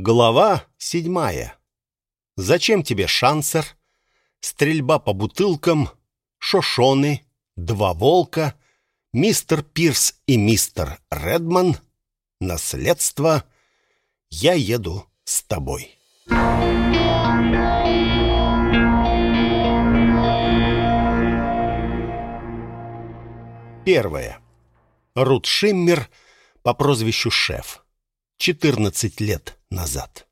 Глава седьмая. Зачем тебе шансер? Стрельба по бутылкам, шошоны, два волка, мистер Пирс и мистер Редман, наследство. Я еду с тобой. Первое. Рут Шиммер по прозвищу Шеф. 14 лет назад.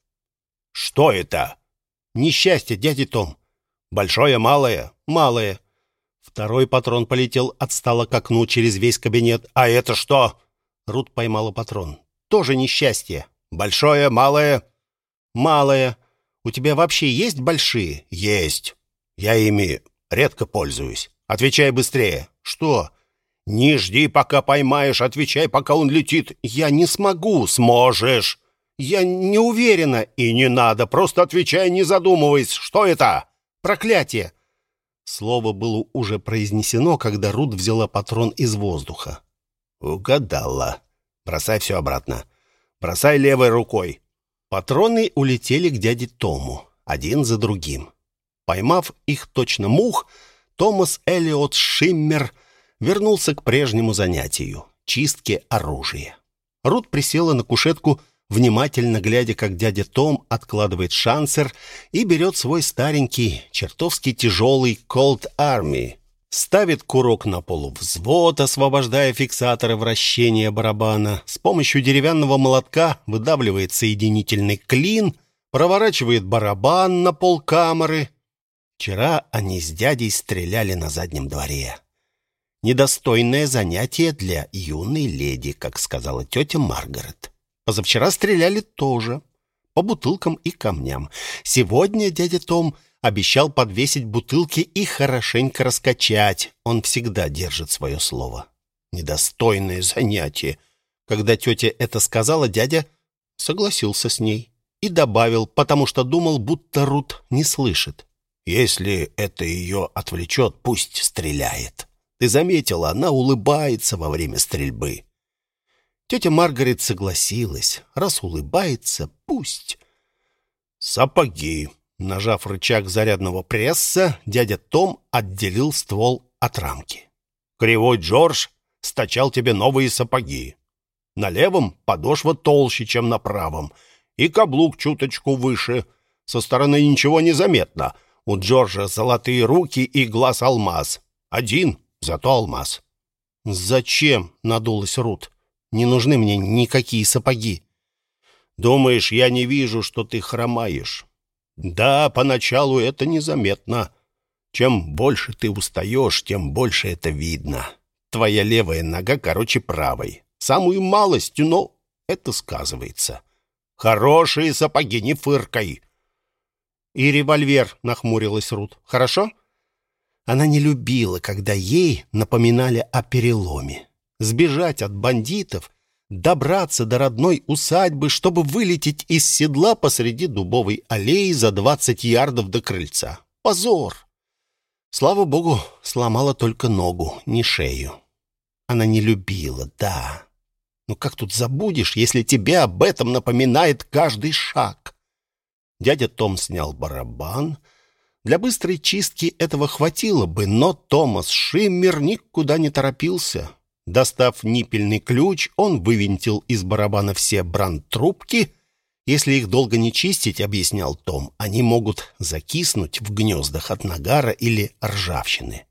«Что это?» «Несчастье, дядя Том. Большое, малое?» «Малое». Второй патрон полетел, отстало к окну через весь кабинет. «А это что?» Рут поймала патрон. «Тоже несчастье». «Большое, малое?» «Малое. У тебя вообще есть большие?» «Есть. Я ими редко пользуюсь. Отвечай быстрее». «Что?» «Не жди, пока поймаешь, отвечай, пока он летит». «Я не смогу». «Сможешь». «Я не уверена». «И не надо, просто отвечай, не задумываясь. Что это?» «Проклятие». Слово было уже произнесено, когда Рут взяла патрон из воздуха. «Угадала. Бросай все обратно. Бросай левой рукой». Патроны улетели к дяде Тому, один за другим. Поймав их точно мух, Томас Эллиот Шиммер — вернулся к прежнему занятию — чистке оружия. Рут присела на кушетку, внимательно глядя, как дядя Том откладывает шансер и берет свой старенький, чертовски тяжелый Colt Army, ставит курок на полувзвод, освобождая фиксаторы вращения барабана, с помощью деревянного молотка выдавливает соединительный клин, проворачивает барабан на полкамеры. Вчера они с дядей стреляли на заднем дворе. Недостойное занятие для юной леди, как сказала тетя Маргарет. Позавчера стреляли тоже, по бутылкам и камням. Сегодня дядя Том обещал подвесить бутылки и хорошенько раскачать. Он всегда держит свое слово. Недостойное занятие. Когда тетя это сказала, дядя согласился с ней и добавил, потому что думал, будто Рут не слышит. «Если это ее отвлечет, пусть стреляет». Ты заметила, она улыбается во время стрельбы. Тетя Маргарет согласилась. Раз улыбается, пусть. Сапоги. Нажав рычаг зарядного пресса, дядя Том отделил ствол от рамки. Кривой Джордж стачал тебе новые сапоги. На левом подошва толще, чем на правом, и каблук чуточку выше. Со стороны ничего не заметно. У Джорджа золотые руки и глаз алмаз. Один Зато алмаз. «Зачем?» — надулась Рут. «Не нужны мне никакие сапоги». «Думаешь, я не вижу, что ты хромаешь?» «Да, поначалу это незаметно. Чем больше ты устаешь, тем больше это видно. Твоя левая нога короче правой. Самую малость, но это сказывается. Хорошие сапоги, не фыркай!» «И револьвер», — нахмурилась Рут. «Хорошо?» Она не любила, когда ей напоминали о переломе. Сбежать от бандитов, добраться до родной усадьбы, чтобы вылететь из седла посреди дубовой аллеи за двадцать ярдов до крыльца. Позор! Слава богу, сломала только ногу, не шею. Она не любила, да. Но как тут забудешь, если тебе об этом напоминает каждый шаг? Дядя Том снял барабан — для быстрой чистки этого хватило бы, но Томас Шиммер никуда не торопился. Достав ниппельный ключ, он вывинтил из барабана все брандтрубки. Если их долго не чистить, объяснял Том, они могут закиснуть в гнездах от нагара или ржавчины.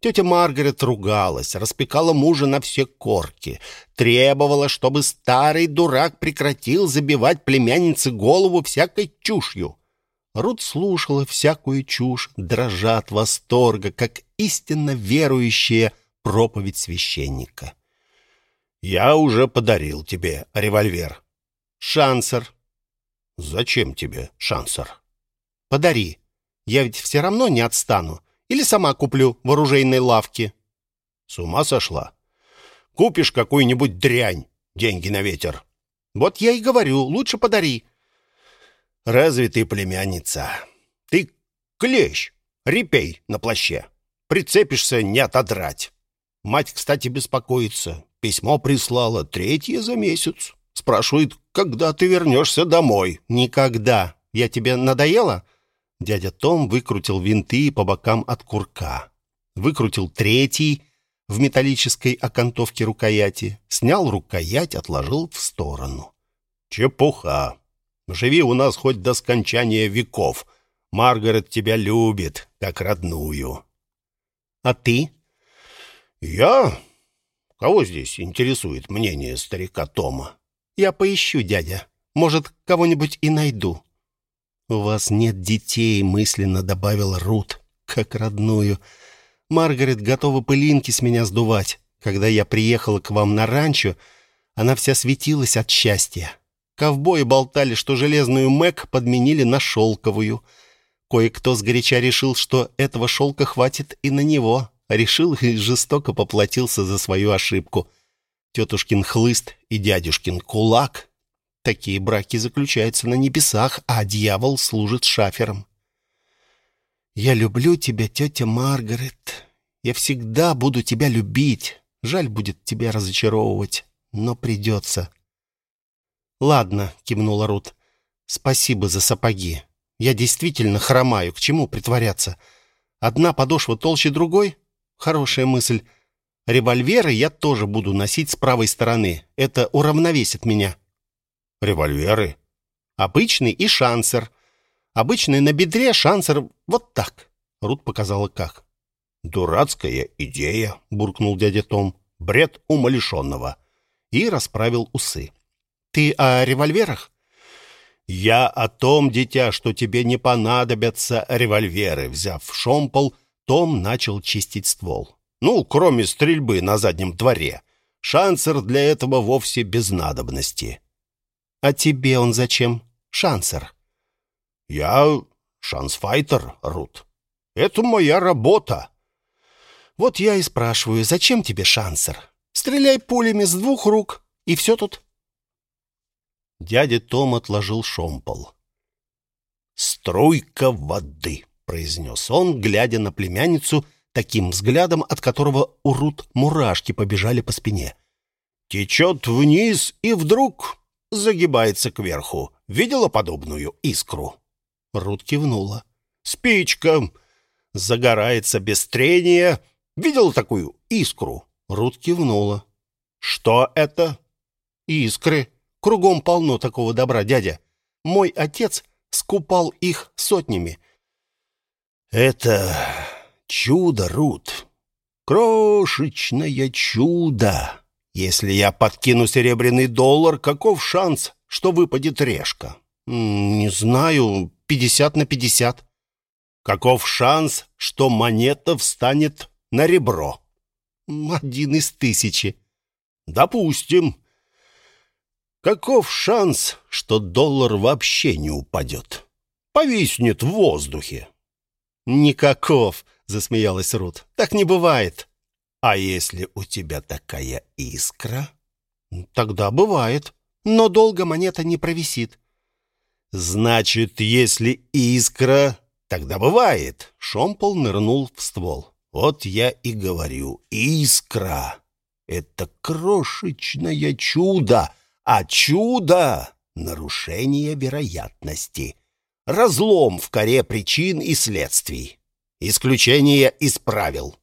Тетя Маргарет ругалась, распекала мужа на все корки, требовала, чтобы старый дурак прекратил забивать племяннице голову всякой чушью. Рут слушала всякую чушь, дрожа от восторга, как истинно верующая проповедь священника. «Я уже подарил тебе револьвер». «Шансер». «Зачем тебе шансер?» «Подари. Я ведь все равно не отстану. Или сама куплю в оружейной лавке». «С ума сошла? Купишь какую-нибудь дрянь, деньги на ветер». «Вот я и говорю, лучше подари». Разве ты племянница? Ты клещ, репей на плаще. Прицепишься не отодрать. Мать, кстати, беспокоится. Письмо прислала, третье за месяц. Спрашивает, когда ты вернешься домой. Никогда. Я тебе надоела? Дядя Том выкрутил винты по бокам от курка. Выкрутил третий в металлической окантовке рукояти. Снял рукоять, отложил в сторону. Чепуха. Живи у нас хоть до скончания веков. Маргарет тебя любит, как родную. А ты? Я? Кого здесь интересует мнение старика Тома? Я поищу, дядя. Может, кого-нибудь и найду. У вас нет детей, мысленно добавил Рут, как родную. Маргарет готова пылинки с меня сдувать. Когда я приехала к вам на ранчо, она вся светилась от счастья. Ковбои болтали, что железную Мэг подменили на шелковую. Кое-кто сгоряча решил, что этого шелка хватит и на него. Решил и жестоко поплатился за свою ошибку. Тетушкин хлыст и дядюшкин кулак. Такие браки заключаются на небесах, а дьявол служит шафером. «Я люблю тебя, тетя Маргарет. Я всегда буду тебя любить. Жаль будет тебя разочаровывать, но придется». «Ладно», — кивнула Рут. «Спасибо за сапоги. Я действительно хромаю. К чему притворяться? Одна подошва толще другой? Хорошая мысль. Револьверы я тоже буду носить с правой стороны. Это уравновесит меня». «Револьверы?» «Обычный и шансер. Обычный на бедре, шансер вот так». Рут показала как. «Дурацкая идея», — буркнул дядя Том. «Бред умалишенного». И расправил усы. Ты о револьверах? Я о том, дитя, что тебе не понадобятся револьверы. Взяв шомпол, Том начал чистить ствол. Ну, кроме стрельбы на заднем дворе. Шансер для этого вовсе без надобности. А тебе он зачем? Шансер. Я шансфайтер, Рут. Это моя работа. Вот я и спрашиваю, зачем тебе шансер? Стреляй пулями с двух рук, и все тут. Дядя Том отложил шомпол. «Струйка воды», — произнес он, глядя на племянницу таким взглядом, от которого у Рут мурашки побежали по спине. «Течет вниз и вдруг загибается кверху. Видела подобную искру?» Рут кивнула. «Спичка загорается без трения. Видела такую искру?» Рут кивнула. «Что это?» «Искры», Кругом полно такого добра, дядя. Мой отец скупал их сотнями. Это чудо, Рут. Крошечное чудо. Если я подкину серебряный доллар, каков шанс, что выпадет решка? Не знаю, пятьдесят на пятьдесят. Каков шанс, что монета встанет на ребро? Один из тысячи. Допустим. Каков шанс, что доллар вообще не упадет? Повиснет в воздухе. Никаков, засмеялась Рут. Так не бывает. А если у тебя такая искра? Тогда бывает. Но долго монета не провисит. Значит, если искра, тогда бывает. Шомпол нырнул в ствол. Вот я и говорю, искра. Это крошечное чудо а чудо — нарушение вероятности, разлом в коре причин и следствий, исключение из правил.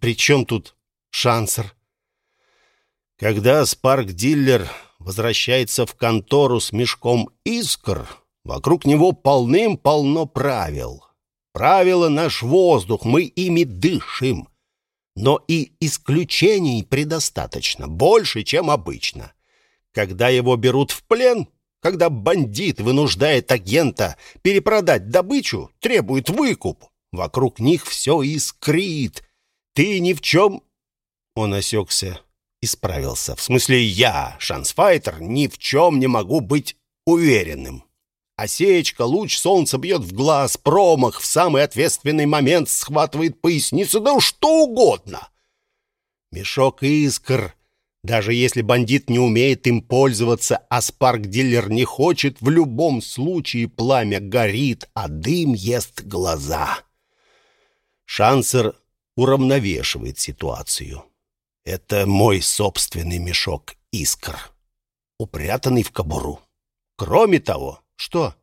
При чем тут шансер? Когда Спарк-диллер возвращается в контору с мешком искр, вокруг него полным-полно правил. Правила — наш воздух, мы ими дышим. Но и исключений предостаточно, больше, чем обычно. Когда его берут в плен, когда бандит вынуждает агента перепродать добычу, требует выкуп, вокруг них все искрит. Ты ни в чем...» Он осекся и справился. «В смысле, я, шансфайтер, ни в чем не могу быть уверенным. Осечка, луч солнца бьет в глаз, промах в самый ответственный момент схватывает поясницу, да что угодно. Мешок искр даже если бандит не умеет им пользоваться, а спарк-дилер не хочет, в любом случае пламя горит, а дым ест глаза. Шансер уравновешивает ситуацию. Это мой собственный мешок искр. упрятанный в кобуру. Кроме того, что?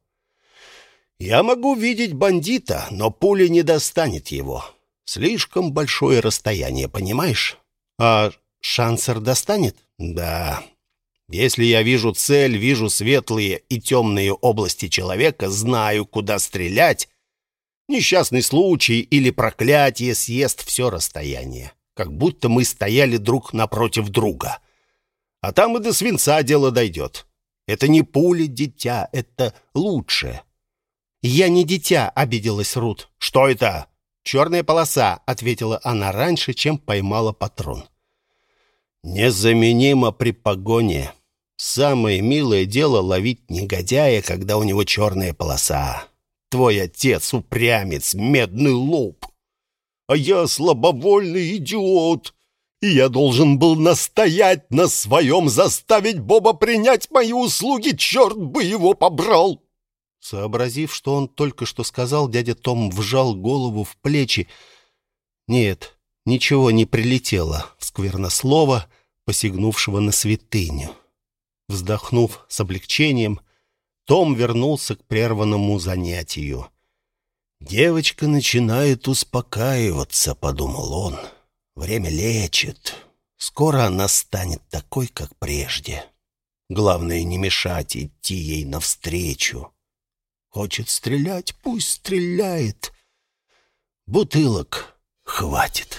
Я могу видеть бандита, но пуля не достанет его. Слишком большое расстояние, понимаешь? А шансер достанет? Да. Если я вижу цель, вижу светлые и темные области человека, знаю, куда стрелять, несчастный случай или проклятие съест все расстояние. Как будто мы стояли друг напротив друга. А там и до свинца дело дойдет. Это не пуля, дитя, это лучше. «Я не дитя», — обиделась Рут. «Что это?» «Черная полоса», — ответила она раньше, чем поймала патрон. «Незаменимо при погоне. Самое милое дело ловить негодяя, когда у него черная полоса. Твой отец упрямец, медный лоб. А я слабовольный идиот. И я должен был настоять на своем, заставить Боба принять мои услуги, черт бы его побрал!» Сообразив, что он только что сказал, дядя Том вжал голову в плечи. Нет, ничего не прилетело в сквернослово, посягнувшего на святыню. Вздохнув с облегчением, том вернулся к прерванному занятию. «Девочка начинает успокаиваться», — подумал он. «Время лечит. Скоро она станет такой, как прежде. Главное, не мешать идти ей навстречу. Хочет стрелять, пусть стреляет. Бутылок хватит».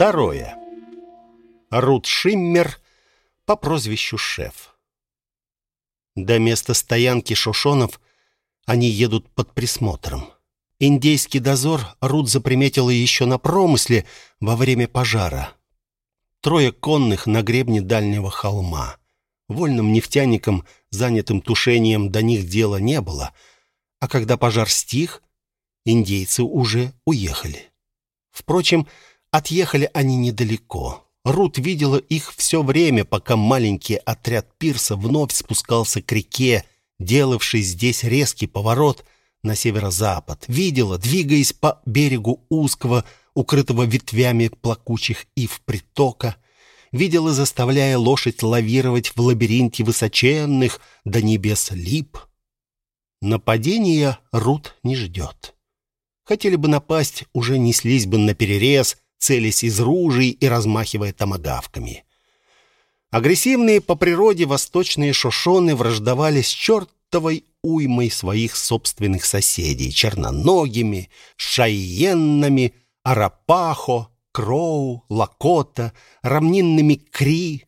Второе. Рут Шиммер по прозвищу Шеф. До места стоянки шошонов они едут под присмотром. Индейский дозор Рут заприметила еще на промысле во время пожара. Трое конных на гребне дальнего холма. Вольным нефтяникам, занятым тушением, до них дела не было. А когда пожар стих, индейцы уже уехали. Впрочем, отъехали они недалеко. Рут видела их все время, пока маленький отряд пирса вновь спускался к реке, делавший здесь резкий поворот на северо-запад. Видела, двигаясь по берегу узкого, укрытого ветвями плакучих ив притока, видела, заставляя лошадь лавировать в лабиринте высоченных до небес лип. Нападения Рут не ждет. Хотели бы напасть, уже неслись бы на перерез, целясь из ружей и размахивая томагавками. Агрессивные по природе восточные шошоны враждовали с чертовой уймой своих собственных соседей, черноногими, шайеннами, арапахо, кроу, лакота, равнинными кри.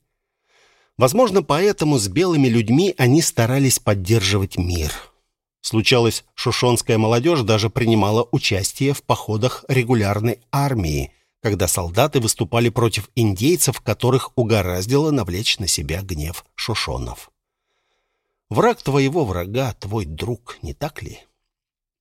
Возможно, поэтому с белыми людьми они старались поддерживать мир. Случалось, шушонская молодежь даже принимала участие в походах регулярной армии, когда солдаты выступали против индейцев, которых угораздило навлечь на себя гнев шушонов. Враг твоего врага — твой друг, не так ли?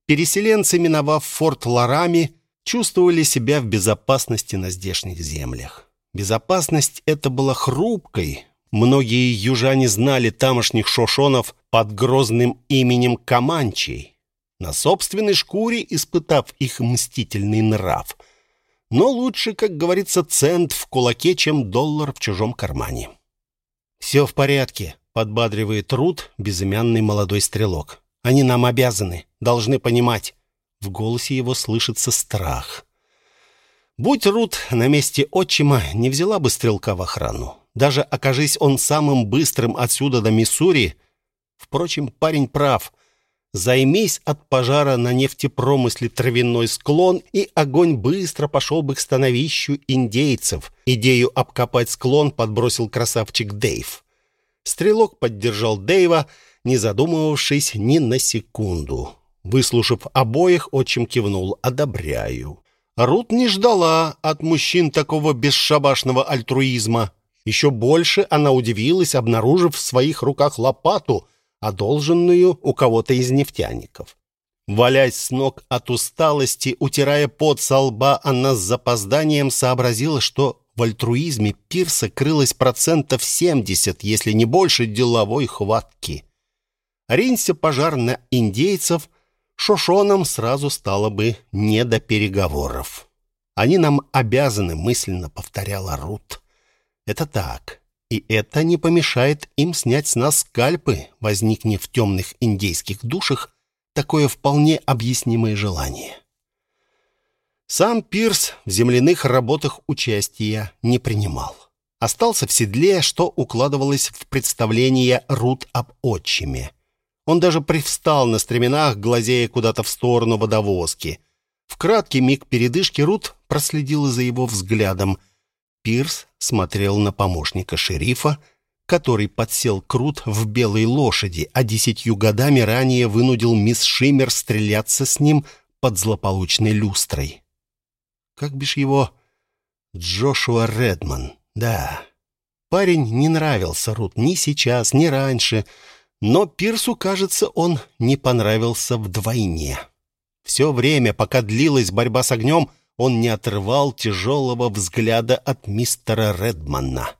Переселенцы, миновав форт Ларами, чувствовали себя в безопасности на здешних землях. Безопасность эта была хрупкой. Многие южане знали тамошних шошонов под грозным именем Каманчей, на собственной шкуре испытав их мстительный нрав — но лучше, как говорится, цент в кулаке, чем доллар в чужом кармане. «Все в порядке», — подбадривает Рут, безымянный молодой стрелок. «Они нам обязаны, должны понимать». В голосе его слышится страх. Будь Рут на месте отчима, не взяла бы стрелка в охрану. Даже окажись он самым быстрым отсюда до Миссури. Впрочем, парень прав. Займись от пожара на нефтепромысле травяной склон, и огонь быстро пошел бы к становищу индейцев. Идею обкопать склон подбросил красавчик Дэйв. Стрелок поддержал Дэйва, не задумывавшись ни на секунду. Выслушав обоих, отчим кивнул «одобряю». Рут не ждала от мужчин такого бесшабашного альтруизма. Еще больше она удивилась, обнаружив в своих руках лопату — одолженную у кого-то из нефтяников. Валясь с ног от усталости, утирая пот со лба, она с запозданием сообразила, что в альтруизме Пирса крылось процентов 70, если не больше деловой хватки. Ринься пожар на индейцев, Шошонам сразу стало бы не до переговоров. «Они нам обязаны», — мысленно повторяла Рут. Это так. И это не помешает им снять с нас скальпы, возникнет в темных индейских душах такое вполне объяснимое желание. Сам Пирс в земляных работах участия не принимал. Остался в седле, что укладывалось в представление Рут об отчиме. Он даже привстал на стременах, глазея куда-то в сторону водовозки. В краткий миг передышки Рут проследила за его взглядом. Пирс смотрел на помощника шерифа, который подсел крут в белой лошади, а десятью годами ранее вынудил мисс Шиммер стреляться с ним под злополучной люстрой. Как бишь его? Джошуа Редман. Да. Парень не нравился Рут ни сейчас, ни раньше, но Пирсу, кажется, он не понравился вдвойне. Все время, пока длилась борьба с огнем, он не отрывал тяжелого взгляда от мистера Редмана.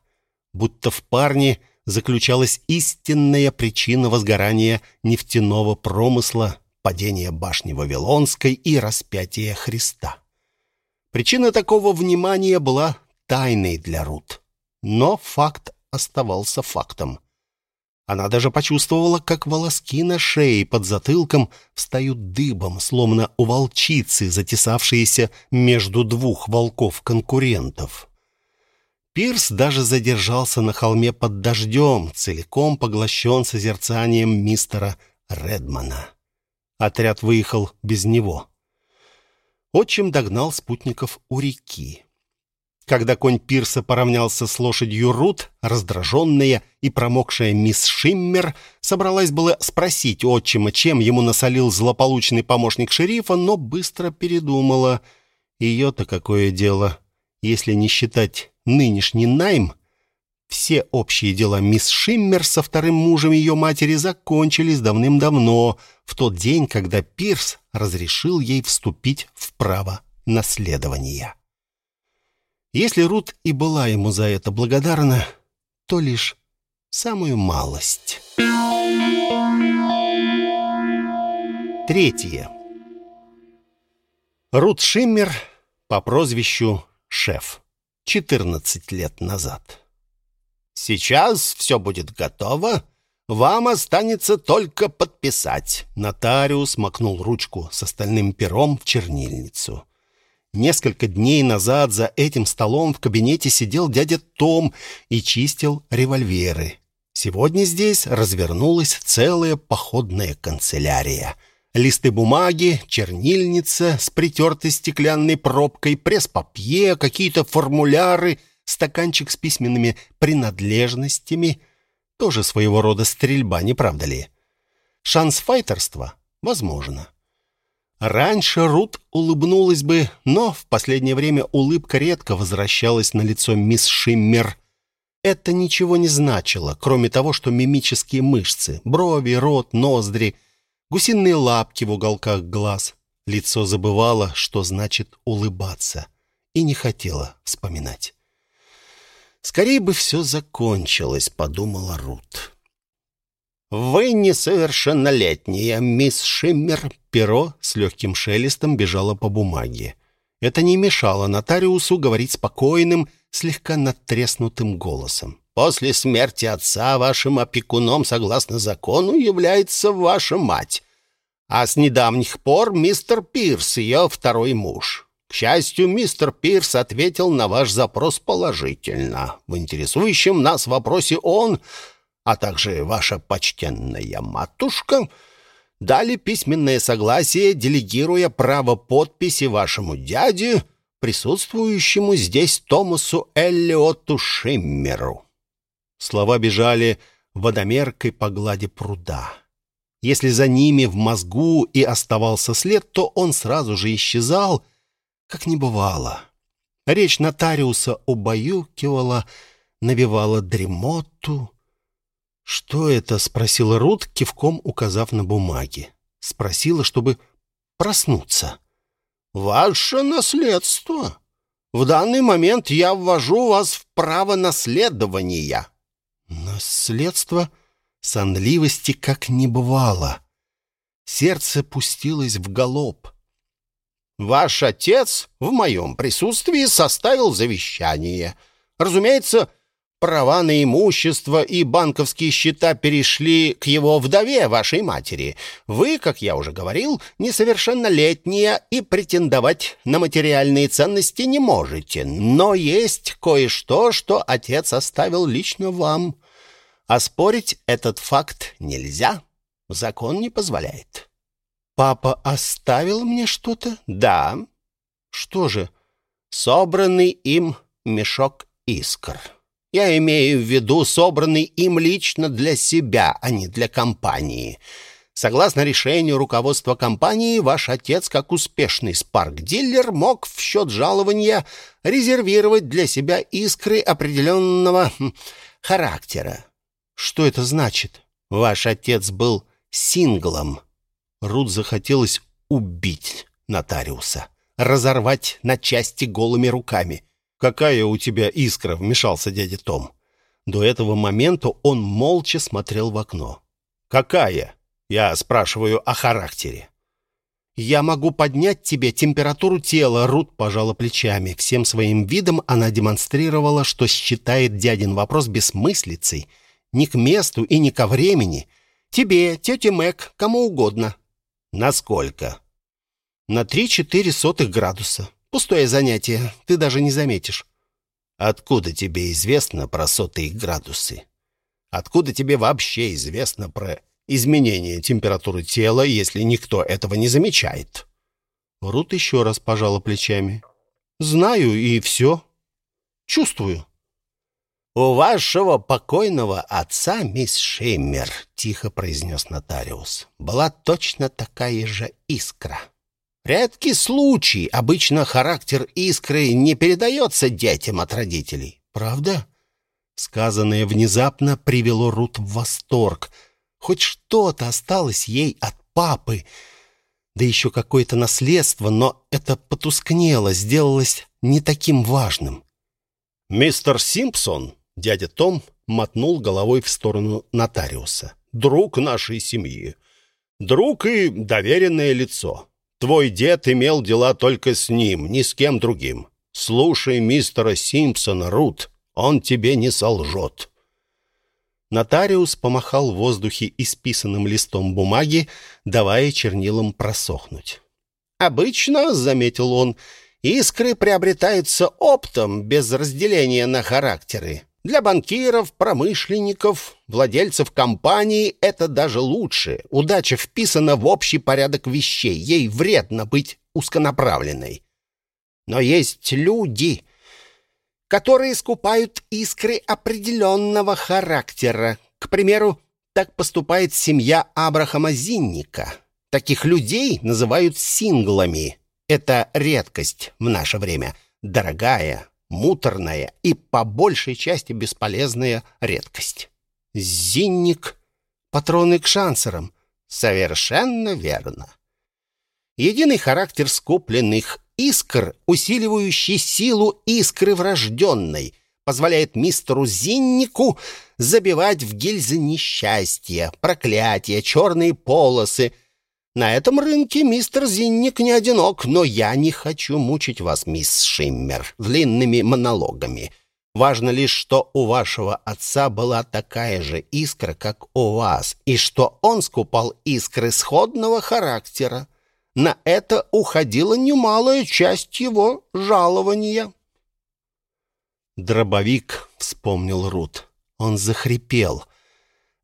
Будто в парне заключалась истинная причина возгорания нефтяного промысла, падения башни Вавилонской и распятия Христа. Причина такого внимания была тайной для Рут. Но факт оставался фактом. Она даже почувствовала, как волоски на шее под затылком встают дыбом, словно у волчицы, затесавшиеся между двух волков-конкурентов. Пирс даже задержался на холме под дождем, целиком поглощен созерцанием мистера Редмана. Отряд выехал без него. Отчим догнал спутников у реки. Когда конь Пирса поравнялся с лошадью Рут, раздраженная и промокшая мисс Шиммер собралась было спросить отчима, чем ему насолил злополучный помощник шерифа, но быстро передумала. Ее-то какое дело, если не считать нынешний найм? Все общие дела мисс Шиммер со вторым мужем ее матери закончились давным-давно, в тот день, когда Пирс разрешил ей вступить в право наследования. Если Рут и была ему за это благодарна, то лишь самую малость. Третье. Рут Шиммер по прозвищу Шеф. 14 лет назад. Сейчас все будет готово. Вам останется только подписать. Нотариус макнул ручку с остальным пером в чернильницу. Несколько дней назад за этим столом в кабинете сидел дядя Том и чистил револьверы. Сегодня здесь развернулась целая походная канцелярия. Листы бумаги, чернильница с притертой стеклянной пробкой, пресс-папье, какие-то формуляры, стаканчик с письменными принадлежностями. Тоже своего рода стрельба, не правда ли? Шанс файтерства? Возможно. Раньше Рут улыбнулась бы, но в последнее время улыбка редко возвращалась на лицо мисс Шиммер. Это ничего не значило, кроме того, что мимические мышцы, брови, рот, ноздри, гусиные лапки в уголках глаз. Лицо забывало, что значит улыбаться, и не хотело вспоминать. «Скорее бы все закончилось», — подумала Рут. «Вы несовершеннолетняя, мисс Шиммер». Перо с легким шелестом бежало по бумаге. Это не мешало нотариусу говорить спокойным, слегка надтреснутым голосом. «После смерти отца вашим опекуном, согласно закону, является ваша мать. А с недавних пор мистер Пирс, ее второй муж. К счастью, мистер Пирс ответил на ваш запрос положительно. В интересующем нас вопросе он а также ваша почтенная матушка, дали письменное согласие, делегируя право подписи вашему дяде, присутствующему здесь Томасу Эллиоту Шиммеру». Слова бежали водомеркой по глади пруда. Если за ними в мозгу и оставался след, то он сразу же исчезал, как не бывало. Речь нотариуса убаюкивала, навевала дремоту, «Что это?» — спросила Рут, кивком указав на бумаги. Спросила, чтобы проснуться. «Ваше наследство. В данный момент я ввожу вас в право наследования». «Наследство?» Сонливости как не бывало. Сердце пустилось в галоп. «Ваш отец в моем присутствии составил завещание. Разумеется, Права на имущество и банковские счета перешли к его вдове, вашей матери. Вы, как я уже говорил, несовершеннолетняя и претендовать на материальные ценности не можете. Но есть кое-что, что отец оставил лично вам. Оспорить этот факт нельзя. Закон не позволяет. Папа оставил мне что-то? Да. Что же? Собранный им мешок искр. Я имею в виду собранный им лично для себя, а не для компании. Согласно решению руководства компании, ваш отец, как успешный спарк-дилер, мог в счет жалования резервировать для себя искры определенного хм, характера. Что это значит? Ваш отец был синглом. Рут захотелось убить нотариуса, разорвать на части голыми руками. «Какая у тебя искра?» — вмешался дядя Том. До этого момента он молча смотрел в окно. «Какая?» — я спрашиваю о характере. «Я могу поднять тебе температуру тела», — Рут пожала плечами. Всем своим видом она демонстрировала, что считает дядин вопрос бессмыслицей. Ни к месту и ни ко времени. Тебе, тете Мэг, кому угодно. «Насколько?» «На три-четыре сотых градуса». Пустое занятие, ты даже не заметишь. Откуда тебе известно про сотые градусы? Откуда тебе вообще известно про изменение температуры тела, если никто этого не замечает? Рут еще раз пожала плечами. Знаю и все. Чувствую. «У вашего покойного отца, мисс Шиммер», — тихо произнес нотариус, — «была точно такая же искра». Редкий случай. Обычно характер искры не передается детям от родителей. Правда? Сказанное внезапно привело Рут в восторг. Хоть что-то осталось ей от папы. Да еще какое-то наследство, но это потускнело, сделалось не таким важным. «Мистер Симпсон», — дядя Том мотнул головой в сторону нотариуса, — «друг нашей семьи. Друг и доверенное лицо. Твой дед имел дела только с ним, ни с кем другим. Слушай мистера Симпсона, Рут, он тебе не солжет». Нотариус помахал в воздухе исписанным листом бумаги, давая чернилам просохнуть. «Обычно, — заметил он, — искры приобретаются оптом, без разделения на характеры. Для банкиров, промышленников, владельцев компаний это даже лучше. Удача вписана в общий порядок вещей. Ей вредно быть узконаправленной. Но есть люди, которые скупают искры определенного характера. К примеру, так поступает семья Абрахама Зинника. Таких людей называют синглами. Это редкость в наше время. Дорогая, муторная и по большей части бесполезная редкость. Зинник, патроны к шансерам. Совершенно верно. Единый характер скопленных искр, усиливающий силу искры врожденной, позволяет мистеру Зиннику забивать в гильзы несчастья, проклятия, черные полосы, на этом рынке мистер Зинник не одинок, но я не хочу мучить вас, мисс Шиммер, длинными монологами. Важно лишь, что у вашего отца была такая же искра, как у вас, и что он скупал искры сходного характера. На это уходила немалая часть его жалования. «Дробовик», — вспомнил Рут. Он захрипел.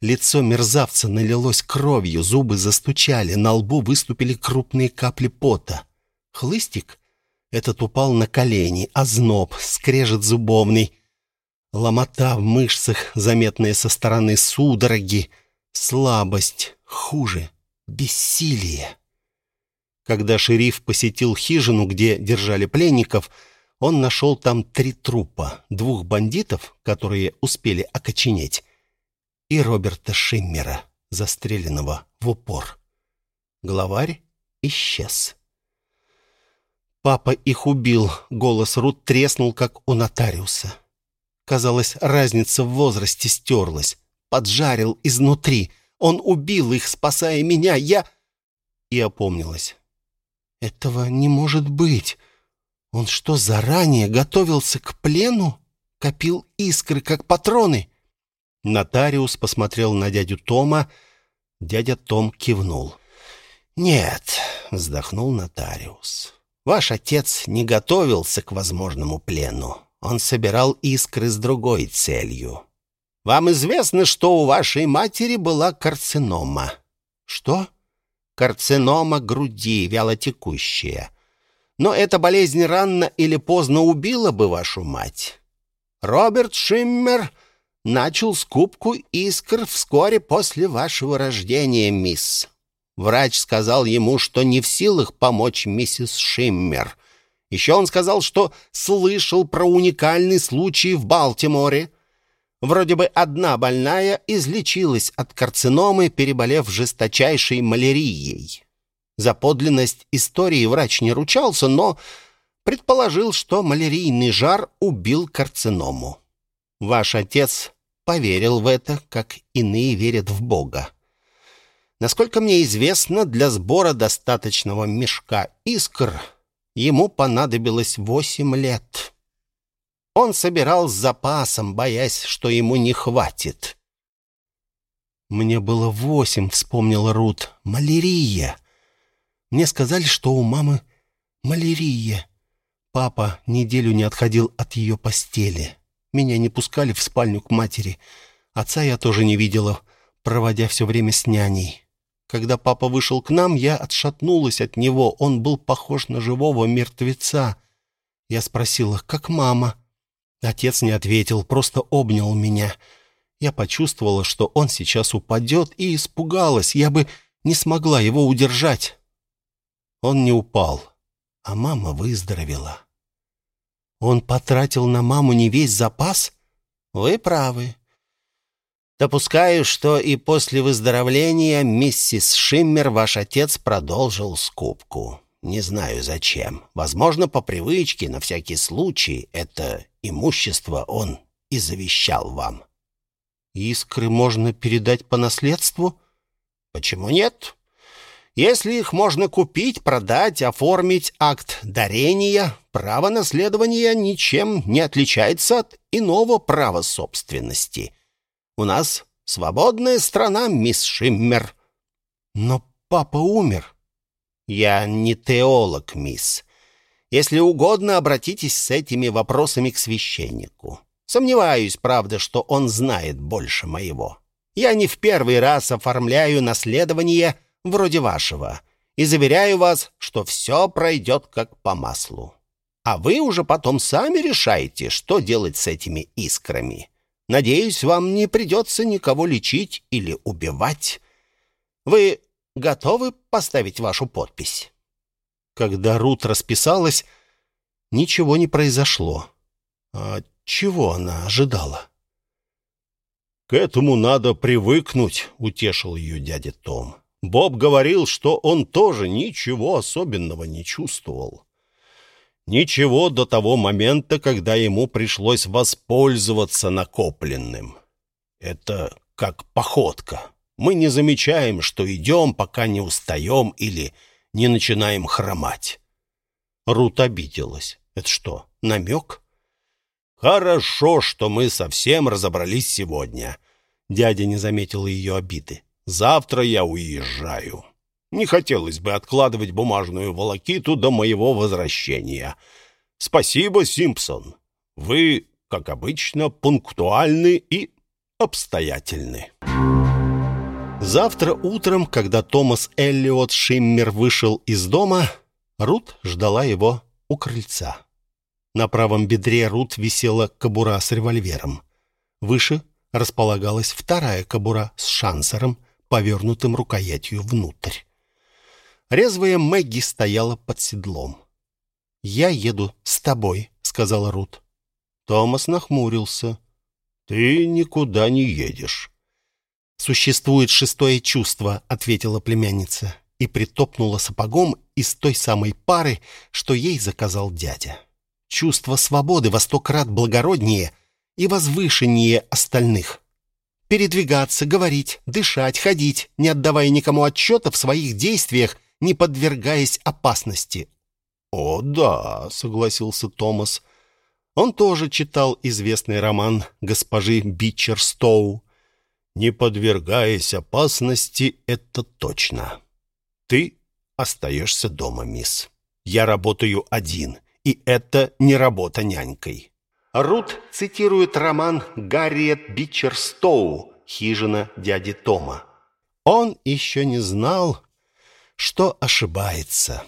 Лицо мерзавца налилось кровью, зубы застучали, на лбу выступили крупные капли пота. Хлыстик этот упал на колени, а зноб, скрежет зубовный. Ломота в мышцах, заметная со стороны судороги. Слабость, хуже, бессилие. Когда шериф посетил хижину, где держали пленников, он нашел там три трупа. Двух бандитов, которые успели окоченеть, и Роберта Шиммера, застреленного в упор. Главарь исчез. Папа их убил, голос Рут треснул, как у нотариуса. Казалось, разница в возрасте стерлась. Поджарил изнутри. Он убил их, спасая меня. Я... И опомнилась. Этого не может быть. Он что, заранее готовился к плену? копил искры, как патроны?» Нотариус посмотрел на дядю Тома. Дядя Том кивнул. «Нет», — вздохнул нотариус. «Ваш отец не готовился к возможному плену. Он собирал искры с другой целью. Вам известно, что у вашей матери была карцинома?» «Что?» «Карцинома груди, вялотекущая. Но эта болезнь рано или поздно убила бы вашу мать. Роберт Шиммер начал скупку искр вскоре после вашего рождения, мисс. Врач сказал ему, что не в силах помочь миссис Шиммер. Еще он сказал, что слышал про уникальный случай в Балтиморе. Вроде бы одна больная излечилась от карциномы, переболев жесточайшей малярией. За подлинность истории врач не ручался, но предположил, что малярийный жар убил карциному. Ваш отец поверил в это, как иные верят в Бога. Насколько мне известно, для сбора достаточного мешка искр ему понадобилось восемь лет. Он собирал с запасом, боясь, что ему не хватит. «Мне было восемь», — вспомнила Рут. «Малярия. Мне сказали, что у мамы малярия. Папа неделю не отходил от ее постели. Меня не пускали в спальню к матери. Отца я тоже не видела, проводя все время с няней. Когда папа вышел к нам, я отшатнулась от него. Он был похож на живого мертвеца. Я спросила, как мама? Отец не ответил, просто обнял меня. Я почувствовала, что он сейчас упадет, и испугалась. Я бы не смогла его удержать. Он не упал, а мама выздоровела. Он потратил на маму не весь запас? Вы правы. Допускаю, что и после выздоровления миссис Шиммер ваш отец продолжил скупку. Не знаю зачем. Возможно, по привычке, на всякий случай, это имущество он и завещал вам. Искры можно передать по наследству? Почему нет? Если их можно купить, продать, оформить акт дарения, право наследования ничем не отличается от иного права собственности. У нас свободная страна, мисс Шиммер. Но папа умер. Я не теолог, мисс. Если угодно, обратитесь с этими вопросами к священнику. Сомневаюсь, правда, что он знает больше моего. Я не в первый раз оформляю наследование вроде вашего, и заверяю вас, что все пройдет как по маслу. А вы уже потом сами решаете, что делать с этими искрами. Надеюсь, вам не придется никого лечить или убивать. Вы готовы поставить вашу подпись?» Когда Рут расписалась, ничего не произошло. А чего она ожидала? «К этому надо привыкнуть», — утешил ее дядя Том. Боб говорил, что он тоже ничего особенного не чувствовал. Ничего до того момента, когда ему пришлось воспользоваться накопленным. Это как походка. Мы не замечаем, что идем, пока не устаем или не начинаем хромать. Рут обиделась. Это что, намек? Хорошо, что мы совсем разобрались сегодня. Дядя не заметил ее обиды. Завтра я уезжаю. Не хотелось бы откладывать бумажную волокиту до моего возвращения. Спасибо, Симпсон. Вы, как обычно, пунктуальны и обстоятельны. Завтра утром, когда Томас Эллиот Шиммер вышел из дома, Рут ждала его у крыльца. На правом бедре Рут висела кобура с револьвером. Выше располагалась вторая кобура с шансером, повернутым рукоятью внутрь. Резвая Мэгги стояла под седлом. «Я еду с тобой», — сказала Рут. Томас нахмурился. «Ты никуда не едешь». «Существует шестое чувство», — ответила племянница и притопнула сапогом из той самой пары, что ей заказал дядя. «Чувство свободы во сто крат благороднее и возвышеннее остальных» передвигаться, говорить, дышать, ходить, не отдавая никому отчета в своих действиях, не подвергаясь опасности. «О, да», — согласился Томас. Он тоже читал известный роман госпожи Бичерстоу. «Не подвергаясь опасности, это точно. Ты остаешься дома, мисс. Я работаю один, и это не работа нянькой». Рут цитирует роман Гарриет Бичерстоу «Хижина дяди Тома». Он еще не знал, что ошибается.